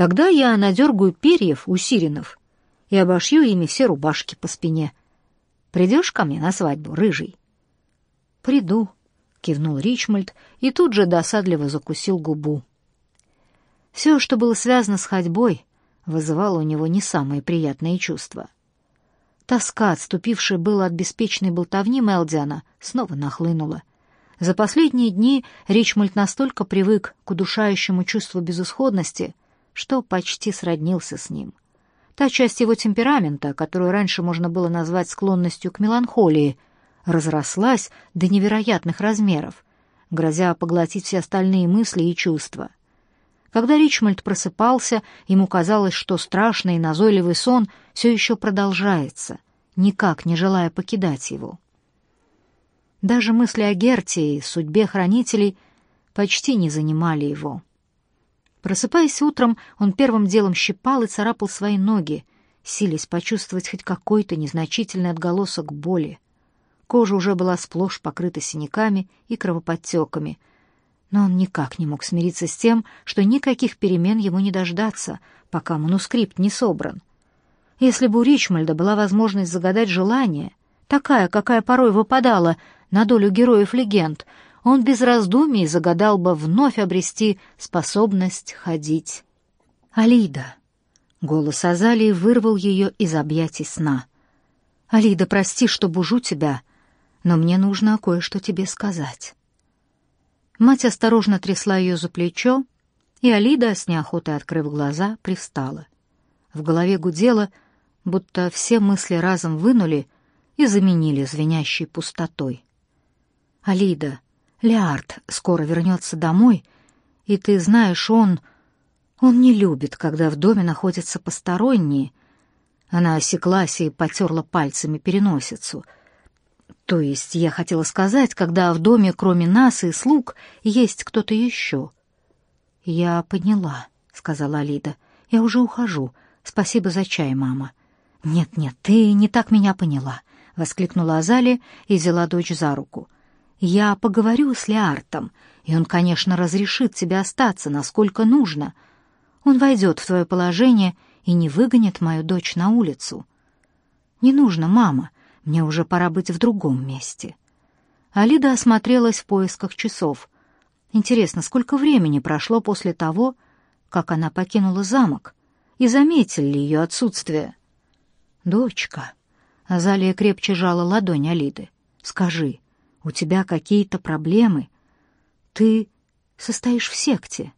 Тогда я надергаю перьев у сиренов и обошью ими все рубашки по спине. Придешь ко мне на свадьбу, рыжий?» «Приду», — кивнул Ричмольд и тут же досадливо закусил губу. Все, что было связано с ходьбой, вызывало у него не самые приятные чувства. Тоска, отступившая было от беспечной болтовни Мелдиана, снова нахлынула. За последние дни Ричмольд настолько привык к удушающему чувству безысходности, что почти сроднился с ним. Та часть его темперамента, которую раньше можно было назвать склонностью к меланхолии, разрослась до невероятных размеров, грозя поглотить все остальные мысли и чувства. Когда Ричмольд просыпался, ему казалось, что страшный и назойливый сон все еще продолжается, никак не желая покидать его. Даже мысли о Герте и судьбе хранителей почти не занимали его. Просыпаясь утром, он первым делом щипал и царапал свои ноги, силясь почувствовать хоть какой-то незначительный отголосок боли. Кожа уже была сплошь покрыта синяками и кровоподтеками, но он никак не мог смириться с тем, что никаких перемен ему не дождаться, пока манускрипт не собран. Если бы у Ричмальда была возможность загадать желание, такая, какая порой выпадала на долю героев легенд, он без раздумий загадал бы вновь обрести способность ходить. «Алида!» — голос Азалии вырвал ее из объятий сна. «Алида, прости, что бужу тебя, но мне нужно кое-что тебе сказать». Мать осторожно трясла ее за плечо, и Алида, с неохотой открыв глаза, привстала. В голове гудело, будто все мысли разом вынули и заменили звенящей пустотой. «Алида, Леард скоро вернется домой, и ты знаешь, он... Он не любит, когда в доме находятся посторонние». Она осеклась и потерла пальцами переносицу. «То есть я хотела сказать, когда в доме кроме нас и слуг есть кто-то еще». «Я поняла», — сказала Алида. «Я уже ухожу. Спасибо за чай, мама». «Нет-нет, ты не так меня поняла», — воскликнула Азалия и взяла дочь за руку. Я поговорю с Леартом, и он, конечно, разрешит тебе остаться, насколько нужно. Он войдет в твое положение и не выгонит мою дочь на улицу. Не нужно, мама, мне уже пора быть в другом месте. Алида осмотрелась в поисках часов. Интересно, сколько времени прошло после того, как она покинула замок, и заметили ли ее отсутствие? «Дочка», — Азалия крепче жала ладонь Алиды, — «скажи, у тебя какие-то проблемы. Ты состоишь в секте.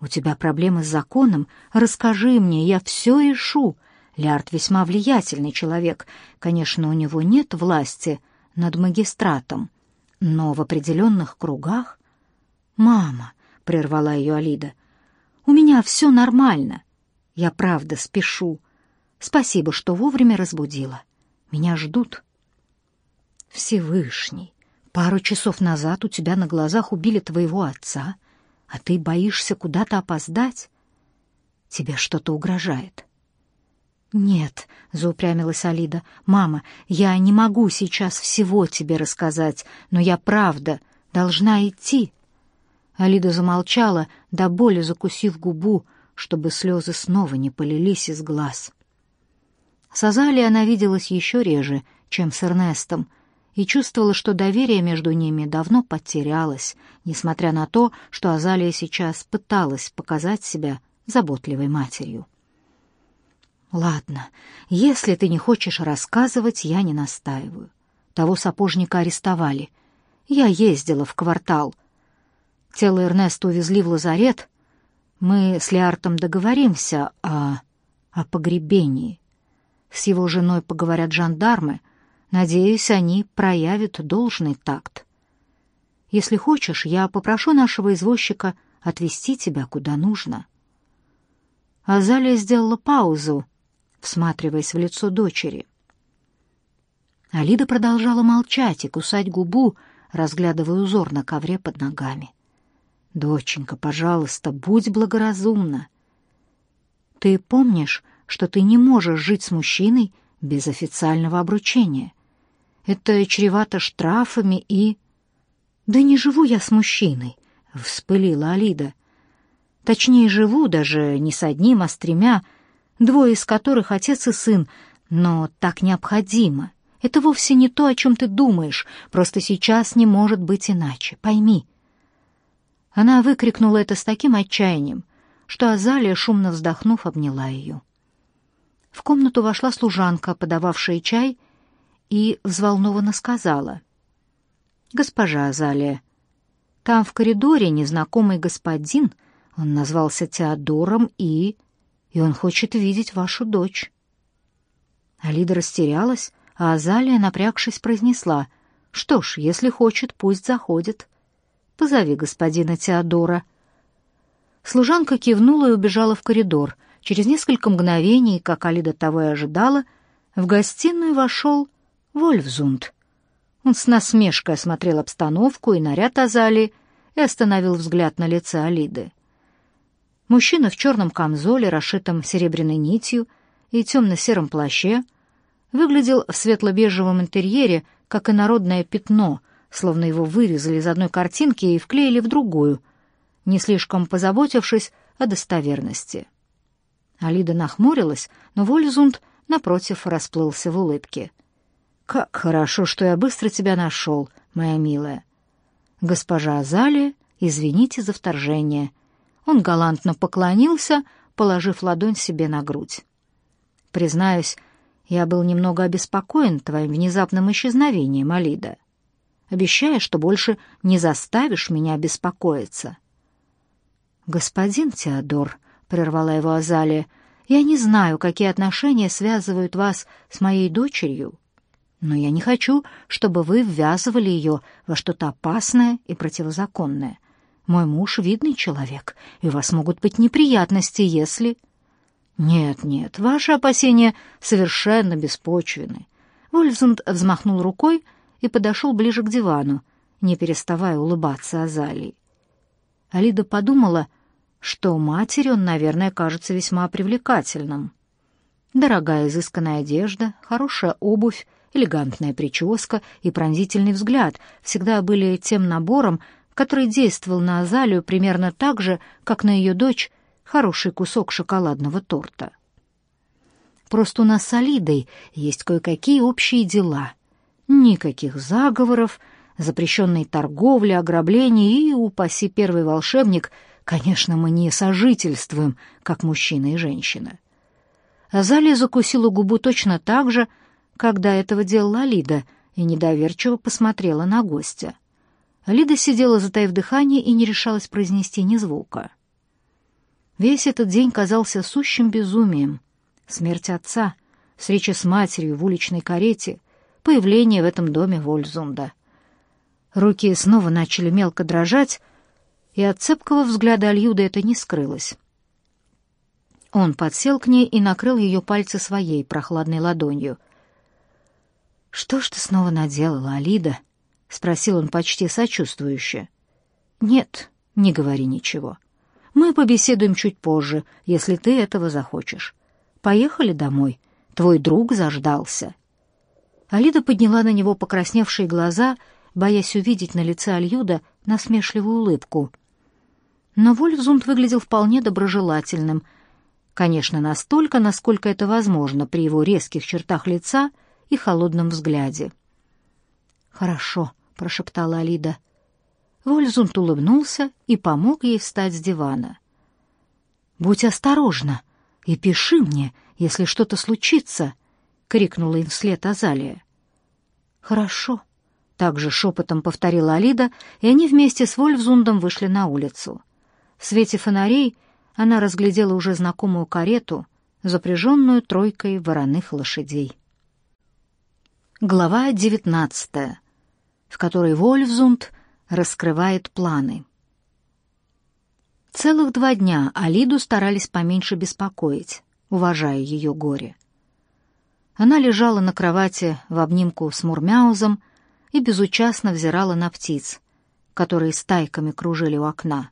У тебя проблемы с законом. Расскажи мне, я все решу. Лярд весьма влиятельный человек. Конечно, у него нет власти над магистратом, но в определенных кругах... «Мама», — прервала ее Алида, — «у меня все нормально. Я правда спешу. Спасибо, что вовремя разбудила. Меня ждут». «Всевышний, Пару часов назад у тебя на глазах убили твоего отца, а ты боишься куда-то опоздать? Тебе что-то угрожает?» «Нет», — заупрямилась Алида, — «мама, я не могу сейчас всего тебе рассказать, но я правда должна идти». Алида замолчала, до боли закусив губу, чтобы слезы снова не полились из глаз. С Азалией она виделась еще реже, чем с Эрнестом, и чувствовала, что доверие между ними давно потерялось, несмотря на то, что Азалия сейчас пыталась показать себя заботливой матерью. «Ладно, если ты не хочешь рассказывать, я не настаиваю. Того сапожника арестовали. Я ездила в квартал. Тело Эрнеста увезли в лазарет. Мы с Леартом договоримся о... о погребении. С его женой поговорят жандармы — Надеюсь, они проявят должный такт. Если хочешь, я попрошу нашего извозчика отвезти тебя куда нужно». Азалия сделала паузу, всматриваясь в лицо дочери. Алида продолжала молчать и кусать губу, разглядывая узор на ковре под ногами. «Доченька, пожалуйста, будь благоразумна. Ты помнишь, что ты не можешь жить с мужчиной без официального обручения? Это чревато штрафами и... «Да не живу я с мужчиной», — вспылила Алида. Точнее, живу даже не с одним, а с тремя, двое из которых отец и сын, но так необходимо. Это вовсе не то, о чем ты думаешь, просто сейчас не может быть иначе, пойми. Она выкрикнула это с таким отчаянием, что Азалия, шумно вздохнув, обняла ее. В комнату вошла служанка, подававшая чай, и взволнованно сказала. «Госпожа Азалия, там в коридоре незнакомый господин, он назвался Теодором, и... и он хочет видеть вашу дочь». Алида растерялась, а Азалия, напрягшись, произнесла, «Что ж, если хочет, пусть заходит. Позови господина Теодора». Служанка кивнула и убежала в коридор. Через несколько мгновений, как Алида того и ожидала, в гостиную вошел Вольфзунд. Он с насмешкой осмотрел обстановку и наряд Азалии и остановил взгляд на лице Алиды. Мужчина в черном камзоле, расшитом серебряной нитью, и темно-сером плаще — выглядел в светло-бежевом интерьере, как инородное пятно, словно его вырезали из одной картинки и вклеили в другую, не слишком позаботившись о достоверности. Алида нахмурилась, но Вользунд, напротив, расплылся в улыбке. «Как хорошо, что я быстро тебя нашел, моя милая. Госпожа Азалия, извините за вторжение». Он галантно поклонился, положив ладонь себе на грудь. Признаюсь, я был немного обеспокоен твоим внезапным исчезновением, Алида. Обещаю, что больше не заставишь меня беспокоиться. Господин Теодор, прервала его Азалия, я не знаю, какие отношения связывают вас с моей дочерью, но я не хочу, чтобы вы ввязывали ее во что-то опасное и противозаконное. Мой муж видный человек, и у вас могут быть неприятности, если «Нет, нет, ваши опасения совершенно беспочвены». Вольфзунд взмахнул рукой и подошел ближе к дивану, не переставая улыбаться Азалии. Алида подумала, что матери он, наверное, кажется весьма привлекательным. Дорогая изысканная одежда, хорошая обувь, элегантная прическа и пронзительный взгляд всегда были тем набором, который действовал на Азалию примерно так же, как на ее дочь хороший кусок шоколадного торта. Просто у нас с Алидой есть кое-какие общие дела. Никаких заговоров, запрещенной торговли, ограблений и, упаси первый волшебник, конечно, мы не сожительствуем, как мужчина и женщина. Азалия закусила губу точно так же, когда этого делала Алида, и недоверчиво посмотрела на гостя. Алида сидела, затаив дыхание, и не решалась произнести ни звука. Весь этот день казался сущим безумием. Смерть отца, встреча с матерью в уличной карете, появление в этом доме Вользунда. Руки снова начали мелко дрожать, и от цепкого взгляда Альюда это не скрылось. Он подсел к ней и накрыл ее пальцы своей прохладной ладонью. «Что ж ты снова наделала, Алида?» — спросил он почти сочувствующе. «Нет, не говори ничего. Мы побеседуем чуть позже, если ты этого захочешь. Поехали домой. Твой друг заждался». Алида подняла на него покрасневшие глаза, боясь увидеть на лице Альюда насмешливую улыбку. Но Вольфзунд выглядел вполне доброжелательным. Конечно, настолько, насколько это возможно при его резких чертах лица и холодном взгляде. «Хорошо», — прошептала Алида. Вользунт улыбнулся и помог ей встать с дивана. «Будь осторожна и пиши мне, если что-то случится», — крикнула им вслед Азалия. «Хорошо», — также шепотом повторила Алида, и они вместе с Вольфзундом вышли на улицу. В свете фонарей она разглядела уже знакомую карету, запряженную тройкой вороных лошадей. Глава девятнадцатая, в которой Вольфзунд раскрывает планы. Целых два дня Алиду старались поменьше беспокоить, уважая ее горе. Она лежала на кровати в обнимку с Мурмяузом и безучастно взирала на птиц, которые стайками кружили у окна.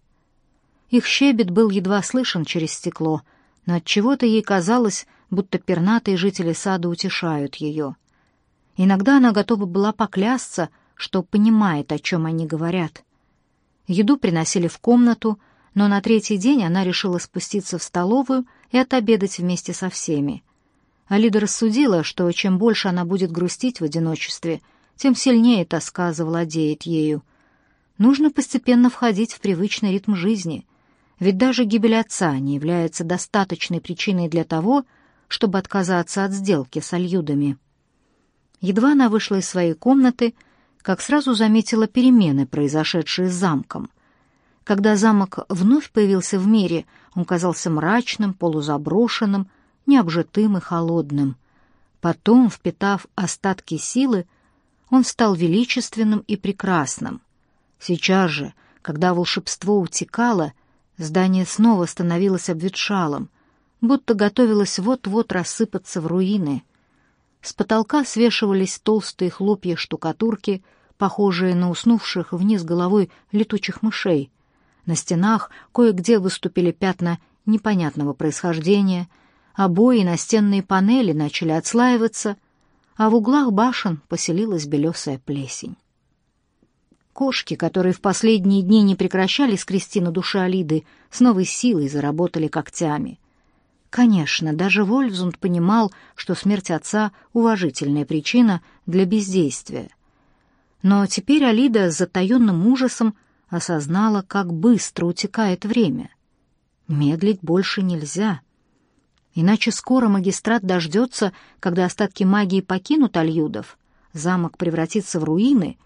Их щебет был едва слышен через стекло, но от чего-то ей казалось, будто пернатые жители сада утешают ее. Иногда она готова была поклясться, что понимает, о чем они говорят. Еду приносили в комнату, но на третий день она решила спуститься в столовую и отобедать вместе со всеми. Алида рассудила, что чем больше она будет грустить в одиночестве, тем сильнее тоска завладеет ею. Нужно постепенно входить в привычный ритм жизни, ведь даже гибель отца не является достаточной причиной для того, чтобы отказаться от сделки с Альюдами. Едва она вышла из своей комнаты, как сразу заметила перемены, произошедшие с замком. Когда замок вновь появился в мире, он казался мрачным, полузаброшенным, необжитым и холодным. Потом, впитав остатки силы, он стал величественным и прекрасным. Сейчас же, когда волшебство утекало, здание снова становилось обветшалым, будто готовилось вот-вот рассыпаться в руины — с потолка свешивались толстые хлопья штукатурки, похожие на уснувших вниз головой летучих мышей. На стенах кое-где выступили пятна непонятного происхождения, обои и настенные панели начали отслаиваться, а в углах башен поселилась белесая плесень. Кошки, которые в последние дни не прекращали скрести на душе Алиды, с новой силой заработали когтями. Конечно, даже Вольфзунд понимал, что смерть отца — уважительная причина для бездействия. Но теперь Алида с затаенным ужасом осознала, как быстро утекает время. Медлить больше нельзя. Иначе скоро магистрат дождется, когда остатки магии покинут Альюдов, замок превратится в руины,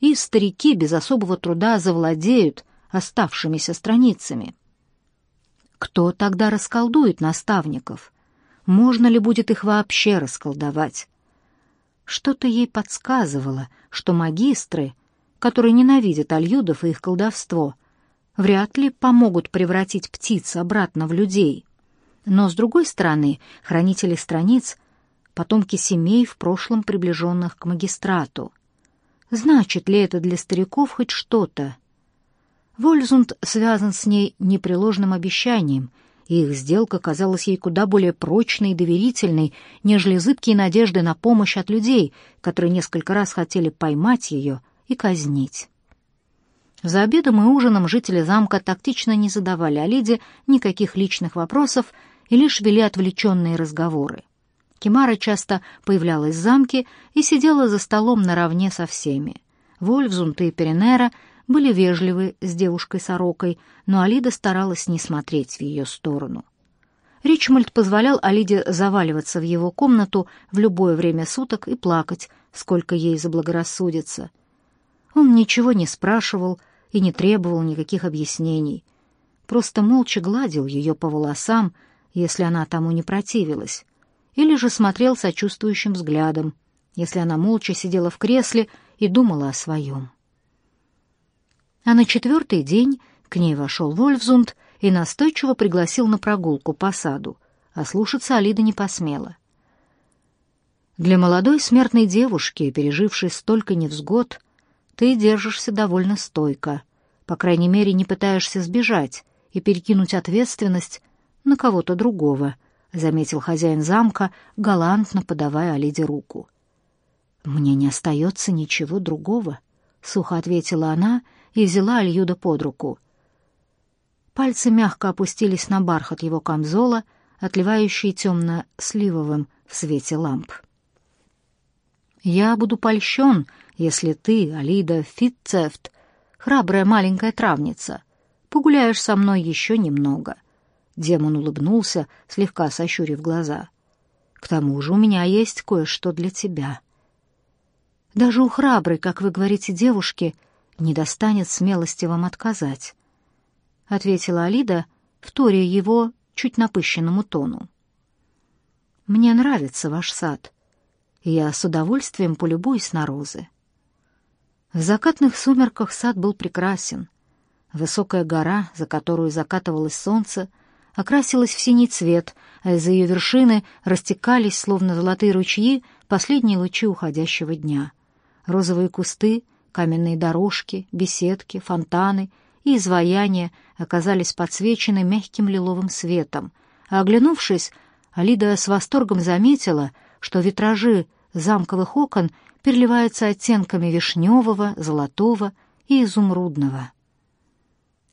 и старики без особого труда завладеют оставшимися страницами. Кто тогда расколдует наставников? Можно ли будет их вообще расколдовать? Что-то ей подсказывало, что магистры, которые ненавидят альюдов и их колдовство, вряд ли помогут превратить птиц обратно в людей. Но, с другой стороны, хранители страниц — потомки семей, в прошлом приближенных к магистрату. Значит ли это для стариков хоть что-то? Вользунд связан с ней непреложным обещанием, и их сделка казалась ей куда более прочной и доверительной, нежели зыбкие надежды на помощь от людей, которые несколько раз хотели поймать ее и казнить. За обедом и ужином жители замка тактично не задавали Алиде никаких личных вопросов и лишь вели отвлеченные разговоры. Кимара часто появлялась в замке и сидела за столом наравне со всеми. Вольфзунд и Перенера были вежливы с девушкой-сорокой, но Алида старалась не смотреть в ее сторону. Ричмольд позволял Алиде заваливаться в его комнату в любое время суток и плакать, сколько ей заблагорассудится. Он ничего не спрашивал и не требовал никаких объяснений, просто молча гладил ее по волосам, если она тому не противилась, или же смотрел сочувствующим взглядом, если она молча сидела в кресле и думала о своем. А на четвертый день к ней вошел Вольфзунд и настойчиво пригласил на прогулку по саду, а слушаться Алида не посмела. Для молодой смертной девушки, пережившей столько невзгод, ты держишься довольно стойко, по крайней мере, не пытаешься сбежать и перекинуть ответственность на кого-то другого, заметил хозяин замка, галантно подавая Алиде руку. Мне не остается ничего другого, сухо ответила она и взяла Альюда под руку. Пальцы мягко опустились на бархат его камзола, отливающий темно-сливовым в свете ламп. «Я буду польщен, если ты, Алида Фитцефт, храбрая маленькая травница, погуляешь со мной еще немного». Демон улыбнулся, слегка сощурив глаза. «К тому же у меня есть кое-что для тебя». Даже у храброй, как вы говорите, девушки — не достанет смелости вам отказать», — ответила Алида, вторя его чуть напыщенному тону. «Мне нравится ваш сад, я с удовольствием полюбуюсь на розы». В закатных сумерках сад был прекрасен. Высокая гора, за которую закатывалось солнце, окрасилась в синий цвет, а из-за ее вершины растекались, словно золотые ручьи, последние лучи уходящего дня. Розовые кусты — Каменные дорожки, беседки, фонтаны и изваяния оказались подсвечены мягким лиловым светом, а оглянувшись, Алида с восторгом заметила, что витражи замковых окон переливаются оттенками вишневого, золотого и изумрудного.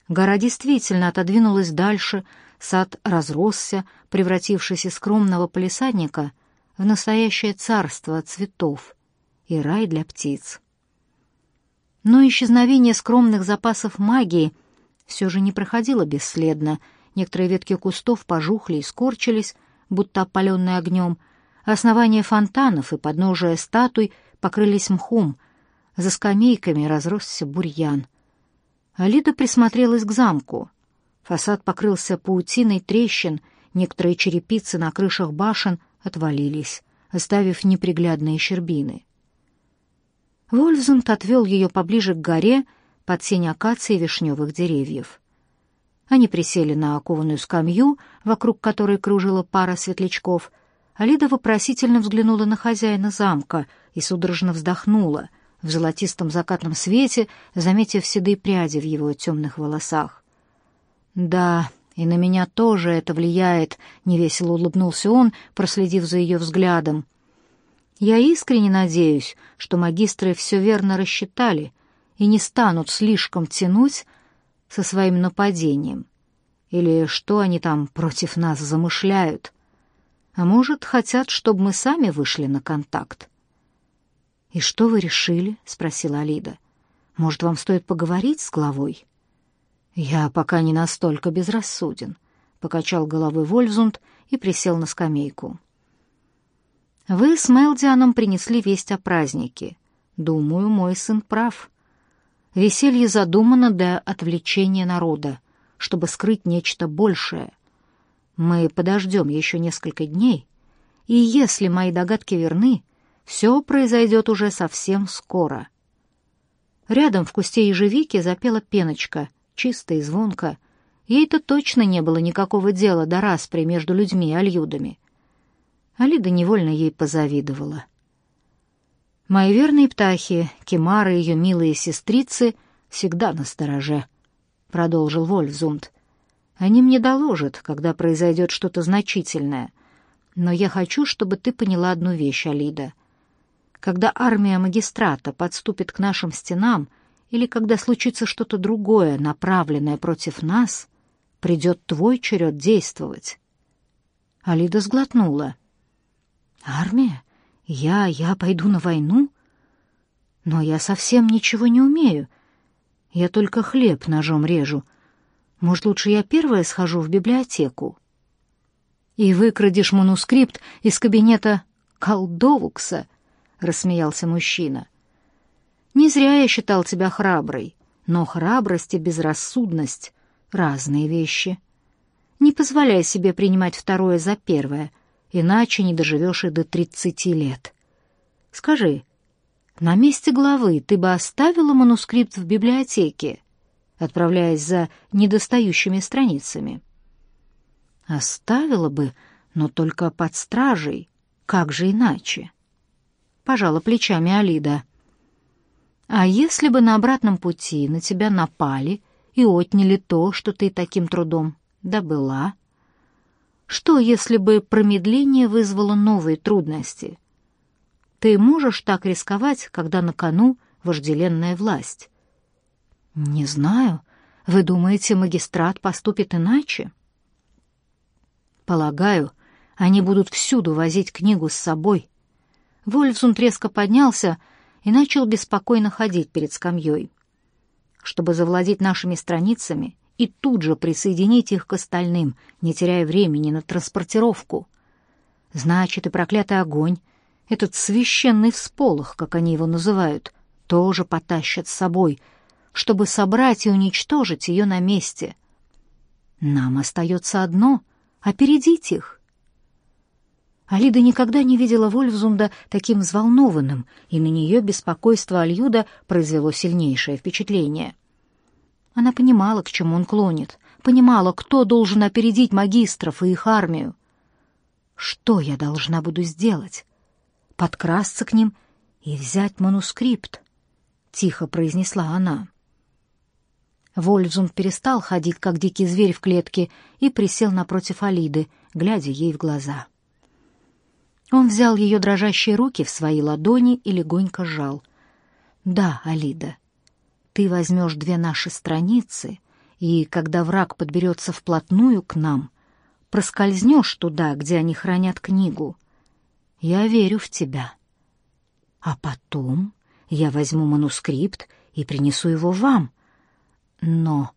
Гора действительно отодвинулась дальше, сад разросся, превратившись из скромного полисадника в настоящее царство цветов и рай для птиц. Но исчезновение скромных запасов магии все же не проходило бесследно. Некоторые ветки кустов пожухли и скорчились, будто опаленные огнем. Основания фонтанов и подножия статуй покрылись мхом. За скамейками разросся бурьян. Алида присмотрелась к замку. Фасад покрылся паутиной трещин, некоторые черепицы на крышах башен отвалились, оставив неприглядные щербины. Вольфзунд отвел ее поближе к горе под сень акации вишневых деревьев. Они присели на окованную скамью, вокруг которой кружила пара светлячков. Алида вопросительно взглянула на хозяина замка и судорожно вздохнула в золотистом закатном свете, заметив седые пряди в его темных волосах. «Да, и на меня тоже это влияет», — невесело улыбнулся он, проследив за ее взглядом. Я искренне надеюсь, что магистры все верно рассчитали и не станут слишком тянуть со своим нападением. Или что они там против нас замышляют? А может, хотят, чтобы мы сами вышли на контакт? «И что вы решили?» — спросила Алида. «Может, вам стоит поговорить с главой?» «Я пока не настолько безрассуден», — покачал головой Вольфзунд и присел на скамейку. Вы с Мелдианом принесли весть о празднике. Думаю, мой сын прав. Веселье задумано для отвлечения народа, чтобы скрыть нечто большее. Мы подождем еще несколько дней, и если мои догадки верны, все произойдет уже совсем скоро. Рядом в кусте ежевики запела пеночка, чисто и звонко. Ей-то точно не было никакого дела до распри между людьми и альюдами. Алида невольно ей позавидовала. Мои верные птахи, Кемара и ее милые сестрицы, всегда на стороже, — продолжил Вольфзунд. Они мне доложат, когда произойдет что-то значительное. Но я хочу, чтобы ты поняла одну вещь, Алида. Когда армия магистрата подступит к нашим стенам или когда случится что-то другое, направленное против нас, придет твой черед действовать. Алида сглотнула — Армия? Я, я пойду на войну? Но я совсем ничего не умею. Я только хлеб ножом режу. Может, лучше я первая схожу в библиотеку? И выкрадешь манускрипт из кабинета Колдовукса, рассмеялся мужчина. Не зря я считал тебя храброй, но храбрость и безрассудность — разные вещи. Не позволяй себе принимать второе за первое — иначе не доживешь и до тридцати лет. Скажи, на месте главы ты бы оставила манускрипт в библиотеке, отправляясь за недостающими страницами? Оставила бы, но только под стражей. Как же иначе? Пожала плечами Алида. А если бы на обратном пути на тебя напали и отняли то, что ты таким трудом добыла? Что, если бы промедление вызвало новые трудности? Ты можешь так рисковать, когда на кону вожделенная власть? Не знаю. Вы думаете, магистрат поступит иначе? Полагаю, они будут всюду возить книгу с собой. Вольфсунд резко поднялся и начал беспокойно ходить перед скамьей. Чтобы завладеть нашими страницами, и тут же присоединить их к остальным, не теряя времени на транспортировку. Значит, и проклятый огонь, этот священный всполох, как они его называют, тоже потащат с собой, чтобы собрать и уничтожить ее на месте. Нам остается одно — опередить их. Алида никогда не видела Вольфзунда таким взволнованным, и на нее беспокойство Альюда произвело сильнейшее впечатление — она понимала, к чему он клонит, понимала, кто должен опередить магистров и их армию. Что я должна буду сделать? Подкрасться к ним и взять манускрипт, тихо произнесла она. Вольфзунд перестал ходить, как дикий зверь в клетке, и присел напротив Алиды, глядя ей в глаза. Он взял ее дрожащие руки в свои ладони и легонько сжал. «Да, Алида, ты возьмешь две наши страницы и когда враг подберется вплотную к нам, проскользнешь туда, где они хранят книгу. Я верю в тебя. А потом я возьму манускрипт и принесу его вам. Но